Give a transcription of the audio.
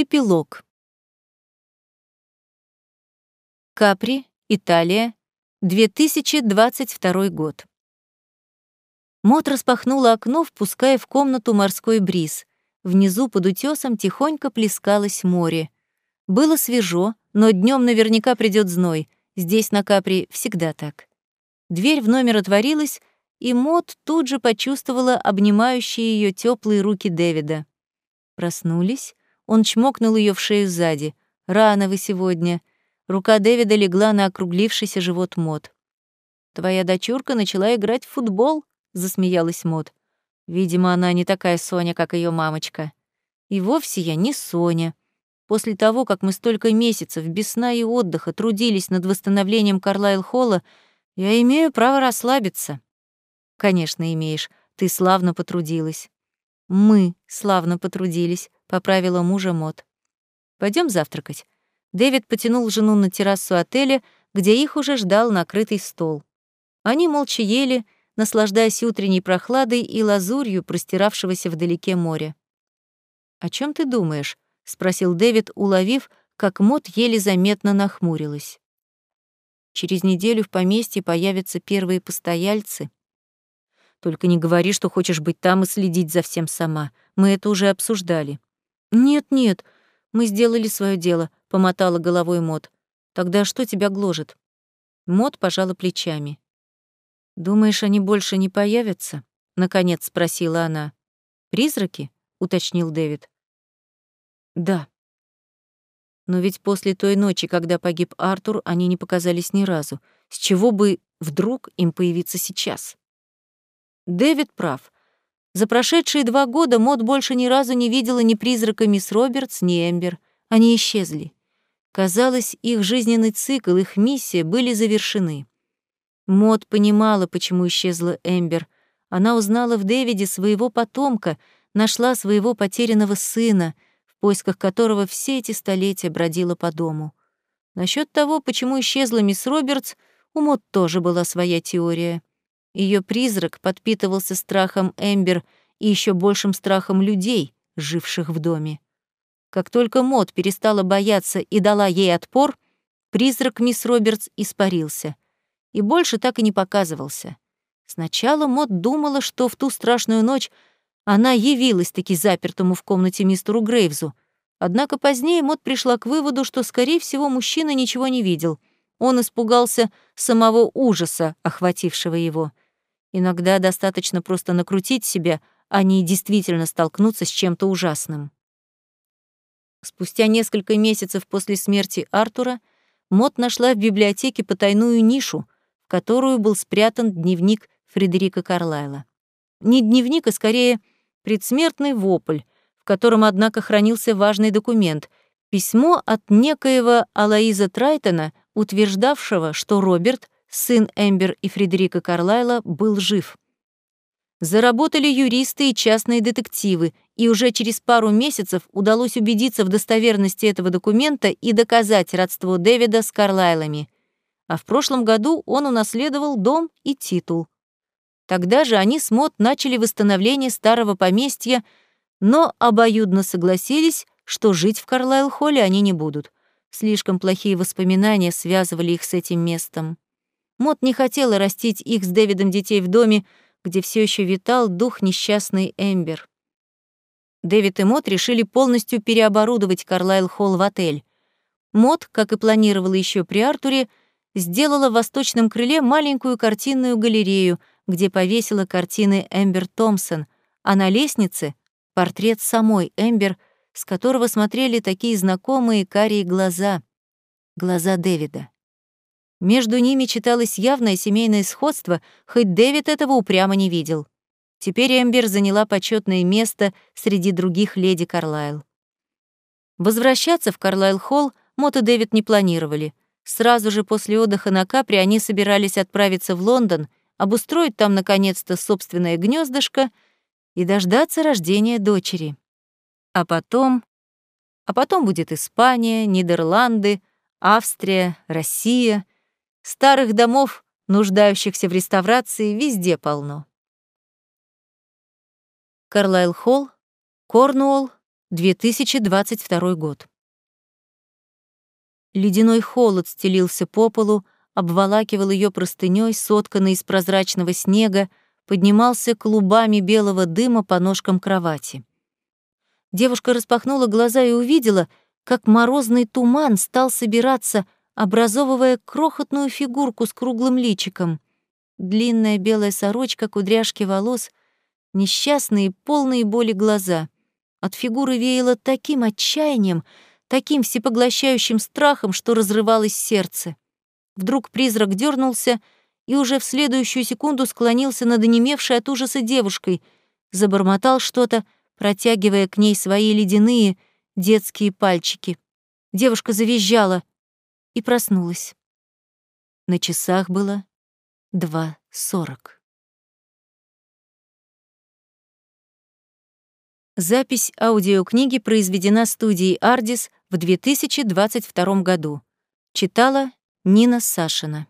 Эпилог. Капри, Италия, 2022 год. Мот распахнула окно, впуская в комнату морской бриз. Внизу под утесом тихонько плескалось море. Было свежо, но днем наверняка придет зной. Здесь на Капри всегда так. Дверь в номер отворилась, и Мот тут же почувствовала обнимающие ее теплые руки Дэвида. Проснулись, он чмокнул ее в шею сзади. «Рано вы сегодня». Рука Дэвида легла на округлившийся живот Мот. «Твоя дочурка начала играть в футбол», — засмеялась Мот. «Видимо, она не такая Соня, как ее мамочка». «И вовсе я не Соня. После того, как мы столько месяцев без сна и отдыха трудились над восстановлением Карлайл-Холла, я имею право расслабиться». «Конечно, имеешь. Ты славно потрудилась». «Мы славно потрудились», поправила мужа Мот. Пойдем завтракать. Дэвид потянул жену на террасу отеля, где их уже ждал накрытый стол. Они молча ели, наслаждаясь утренней прохладой и лазурью простиравшегося вдалеке моря. «О чем ты думаешь?» — спросил Дэвид, уловив, как Мот еле заметно нахмурилась. «Через неделю в поместье появятся первые постояльцы. Только не говори, что хочешь быть там и следить за всем сама. Мы это уже обсуждали. «Нет-нет, мы сделали свое дело», — помотала головой Мот. «Тогда что тебя гложет?» Мот пожала плечами. «Думаешь, они больше не появятся?» — наконец спросила она. «Призраки?» — уточнил Дэвид. «Да». Но ведь после той ночи, когда погиб Артур, они не показались ни разу. С чего бы вдруг им появиться сейчас? Дэвид прав. За прошедшие два года Мод больше ни разу не видела ни призрака мисс Робертс, ни Эмбер. Они исчезли. Казалось, их жизненный цикл, их миссия были завершены. Мод понимала, почему исчезла Эмбер. Она узнала в Дэвиде своего потомка, нашла своего потерянного сына, в поисках которого все эти столетия бродила по дому. Насчет того, почему исчезла мисс Робертс, у Мод тоже была своя теория. Ее призрак подпитывался страхом Эмбер и еще большим страхом людей, живших в доме. Как только Мод перестала бояться и дала ей отпор, призрак мисс Робертс испарился. И больше так и не показывался. Сначала Мод думала, что в ту страшную ночь она явилась-таки запертому в комнате мистеру Грейвзу. Однако позднее Мод пришла к выводу, что, скорее всего, мужчина ничего не видел. Он испугался самого ужаса, охватившего его. Иногда достаточно просто накрутить себя, а не действительно столкнуться с чем-то ужасным. Спустя несколько месяцев после смерти Артура Мот нашла в библиотеке потайную нишу, в которую был спрятан дневник Фредерика Карлайла. Не дневник, а скорее предсмертный вопль, в котором, однако, хранился важный документ — письмо от некоего Алаиза Трайтона, утверждавшего, что Роберт — сын Эмбер и Фредерика Карлайла, был жив. Заработали юристы и частные детективы, и уже через пару месяцев удалось убедиться в достоверности этого документа и доказать родство Дэвида с Карлайлами. А в прошлом году он унаследовал дом и титул. Тогда же они с Мот начали восстановление старого поместья, но обоюдно согласились, что жить в Карлайл-холле они не будут. Слишком плохие воспоминания связывали их с этим местом. Мот не хотела растить их с Дэвидом детей в доме, где все еще витал дух несчастной Эмбер. Дэвид и Мот решили полностью переоборудовать Карлайл Холл в отель. Мот, как и планировала еще при Артуре, сделала в восточном крыле маленькую картинную галерею, где повесила картины Эмбер Томпсон, а на лестнице — портрет самой Эмбер, с которого смотрели такие знакомые карие глаза — глаза Дэвида. Между ними читалось явное семейное сходство, хоть Дэвид этого упрямо не видел. Теперь Эмбер заняла почетное место среди других леди Карлайл. Возвращаться в Карлайл-холл Мот и Дэвид не планировали. Сразу же после отдыха на Капри они собирались отправиться в Лондон, обустроить там, наконец-то, собственное гнездышко и дождаться рождения дочери. А потом... А потом будет Испания, Нидерланды, Австрия, Россия — Старых домов, нуждающихся в реставрации, везде полно. Карлайл Холл, Корнуолл, 2022 год. Ледяной холод стелился по полу, обволакивал ее простыней, сотканной из прозрачного снега, поднимался клубами белого дыма по ножкам кровати. Девушка распахнула глаза и увидела, как морозный туман стал собираться, образовывая крохотную фигурку с круглым личиком. Длинная белая сорочка, кудряшки волос, несчастные, полные боли глаза. От фигуры веяло таким отчаянием, таким всепоглощающим страхом, что разрывалось сердце. Вдруг призрак дернулся и уже в следующую секунду склонился над онемевшей от ужаса девушкой, забормотал что-то, протягивая к ней свои ледяные детские пальчики. Девушка завизжала и проснулась. На часах было два сорок. Запись аудиокниги произведена студией «Ардис» в 2022 году. Читала Нина Сашина.